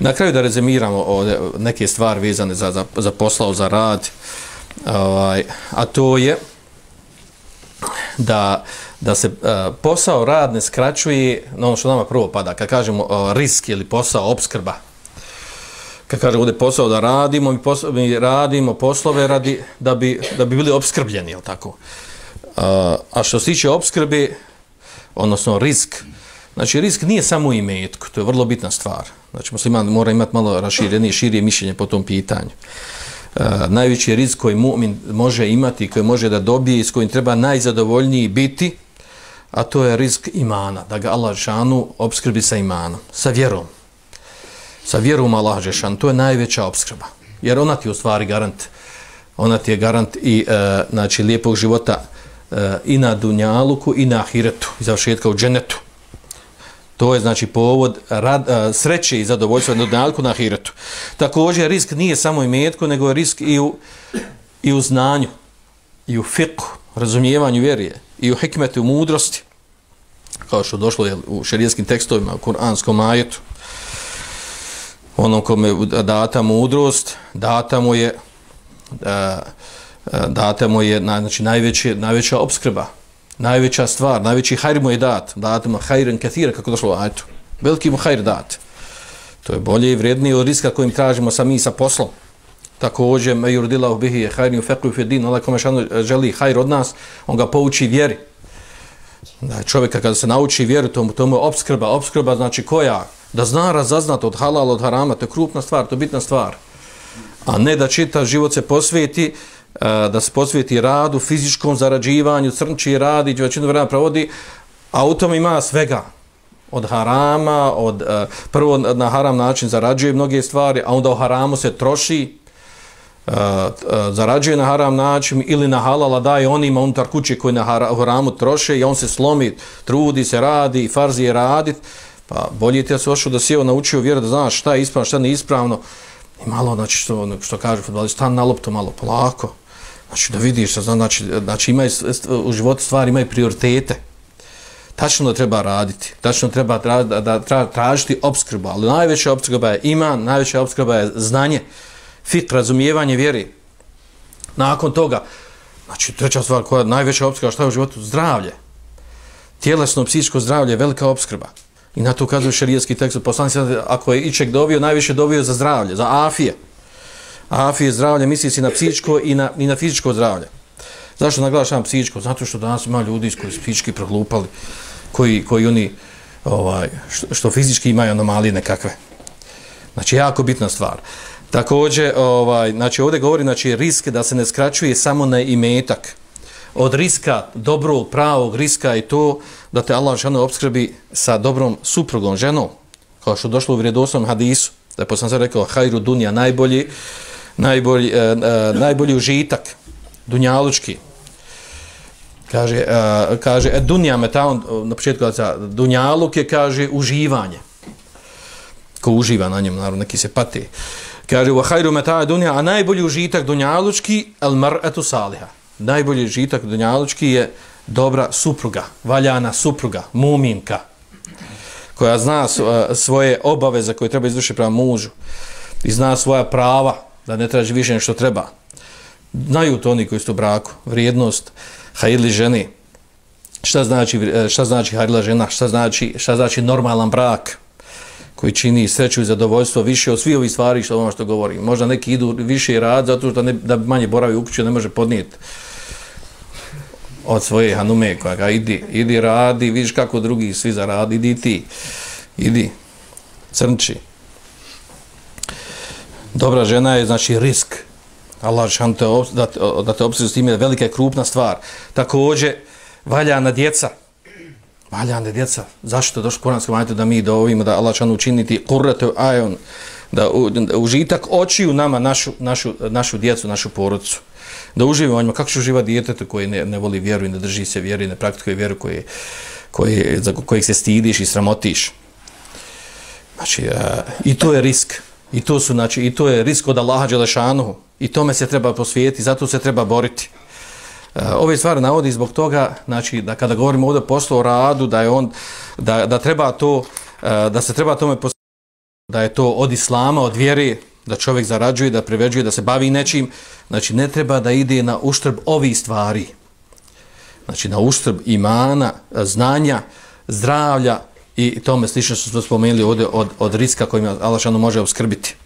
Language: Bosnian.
Na kraju da rezimiramo ovdje neke stvari vezane za, za, za poslao, za rad, ovaj, a to je da, da se uh, posao rad ne skraćuje na ono što nama prvo pada, kad kažemo uh, risk ili posao, obskrba, kad kažemo ovdje posao da radimo, mi, posao, mi radimo poslove radi, da, bi, da bi bili obskrbljeni, jel tako? Uh, a što se tiče obskrbe, odnosno risk, znači risk nije samo u imetku, to je vrlo bitna stvar. Znači musliman mora imati malo raširenije, širije mišljenje po tom pitanju. E, najveći rizik koji mu'min može imati, koji može da dobije i s kojim treba najzadovoljniji biti, a to je rizik imana, da ga Allah Žešanu obskrbi sa imanom, sa vjerom. Sa vjerom Allah šanu, to je najveća obskrba. Jer ona ti je u stvari garant, ona ti je garant i e, znači, lijepog života e, i na dunjaluku i na ahiretu, i završetka u dženetu. To je znači povod rad, a, sreće i zadovoljstva na dunjalku na ahiretu. Također risk nije samo i metko, nego je risk i u, i u znanju, i u fiqhu, razumijevanju vjerije, i u hikmetu, u mudrosti, kao što došlo je u šerijskim tekstovima, u kuranskom ajetu. Onom kome data mudrost, data mu je uh, data mu je znači, najveće, najveća obskrba, najveća stvar, najveći hajr mu je dat, dat mu hajren kathira, kako došlo ajto. Veliki mu hajr dat. To je bolje i vrednije od riska kojim tražimo sami sa poslom. Također, me jurdila u bihi je hajr u fekru i din, onaj kome šano želi hajr od nas, on ga pouči vjeri. Da čovjeka kada se nauči vjeru, to mu je obskrba. Obskrba znači koja? Da zna razaznat od halala, od harama, to je krupna stvar, to je bitna stvar. A ne da čita život se posvijeti, da se posvijeti radu, fizičkom zarađivanju, crnči radi, većinu vremena provodi, a u tom ima svega. Od harama, od, e, prvo na haram način zarađuje mnoge stvari, a onda u haramu se troši, e, e, zarađuje na haram način ili na halala daje onima unutar kuće koji na haramu troše i on se slomi, trudi se, radi, farzi je radit, pa bolje ti da se ošao da si evo naučio vjeru da znaš šta je ispravno, šta je neispravno i malo, znači što, ono, što kaže futbolist, stan na loptu malo polako, znači da vidiš, znači, znači imaju, u životu stvari imaju prioritete, tačno da treba raditi, tačno treba tra, da, da tra, tražiti obskrbu, ali najveća obskrba je iman, najveća obskrba je znanje, fit, razumijevanje vjeri. Nakon toga, znači treća stvar koja je najveća obskrba, šta je u životu? Zdravlje. Tjelesno, psihičko zdravlje je velika obskrba. I na to ukazuje šarijetski tekst, poslani ako je iček dovio, najviše dovio za zdravlje, za afije. Afije, zdravlje, misli se na psihičko i na, i na fizičko zdravlje. Zašto naglašavam psihičko? Zato što danas ima ljudi koji su psihički prohlupali, koji, koji oni, ovaj, što, što fizički imaju anomalije nekakve. Znači, jako bitna stvar. Također, ovaj, znači ovdje govori znači, risk da se ne skraćuje samo na imetak. Od riska, dobrog, pravog riska i to da te Allah žena obskrbi sa dobrom suprugom, ženom, kao što došlo u vrijedosnom hadisu, da je poslan sam rekao, hajru dunja, najbolji, najbolji, eh, eh, najbolji užitak, dunjalučki. Kaže, eh, kaže e, dunja meta, na početku da dunjaluk je, kaže, uživanje. Ko uživa na njemu, naravno, neki se pati. Kaže, wa hajru meta dunja, a najbolji užitak dunjalučki, al mar'atu saliha. Najbolji žitak dunjalučki je dobra supruga, valjana supruga, muminka, koja zna svoje obaveze koje treba izvršiti prema mužu i zna svoja prava, da ne traži više nešto treba. Znaju to oni koji su u braku, vrijednost hajili ženi, šta znači, e, šta znači hajila žena, šta znači, šta znači normalan brak, koji čini sreću i zadovoljstvo više od svih ovih stvari što ono što govori. Možda neki idu više rad zato što ne, da manje boravi u kuću ne može podnijeti od svoje hanume koja ga idi, idi radi, vidiš kako drugi svi zaradi, idi ti, idi, crnči. Dobra žena je znači risk. Allah šan te, da, da te obsredu s tim je velika i krupna stvar. Također, valjana djeca, Valjana djeca, zašto je došlo kuranskom ajetu da mi dovimo da Allah šan učiniti kurratu ajon, da, u, da užitak očiju nama našu, našu, našu djecu, našu porodcu. Da uživa u njima, kako će uživati djetetu koji ne, ne voli vjeru i ne drži se vjeru i ne praktikuje vjeru koji, koji, za kojih se stidiš i sramotiš. Znači, a, i to je risk. I to, su, znači, I to je risk od Allaha Đelešanuhu. I tome se treba posvijeti, zato se treba boriti. E, ove stvari navodi zbog toga, znači, da kada govorimo ovdje poslu o radu, da je on, da, da treba to, e, da se treba tome posvijeti, da je to od islama, od vjere, da čovjek zarađuje, da priveđuje, da se bavi nečim, znači ne treba da ide na uštrb ovih stvari. Znači na uštrb imana, znanja, zdravlja i tome slično što smo spomenuli ovdje od, od riska kojima Allah može obskrbiti.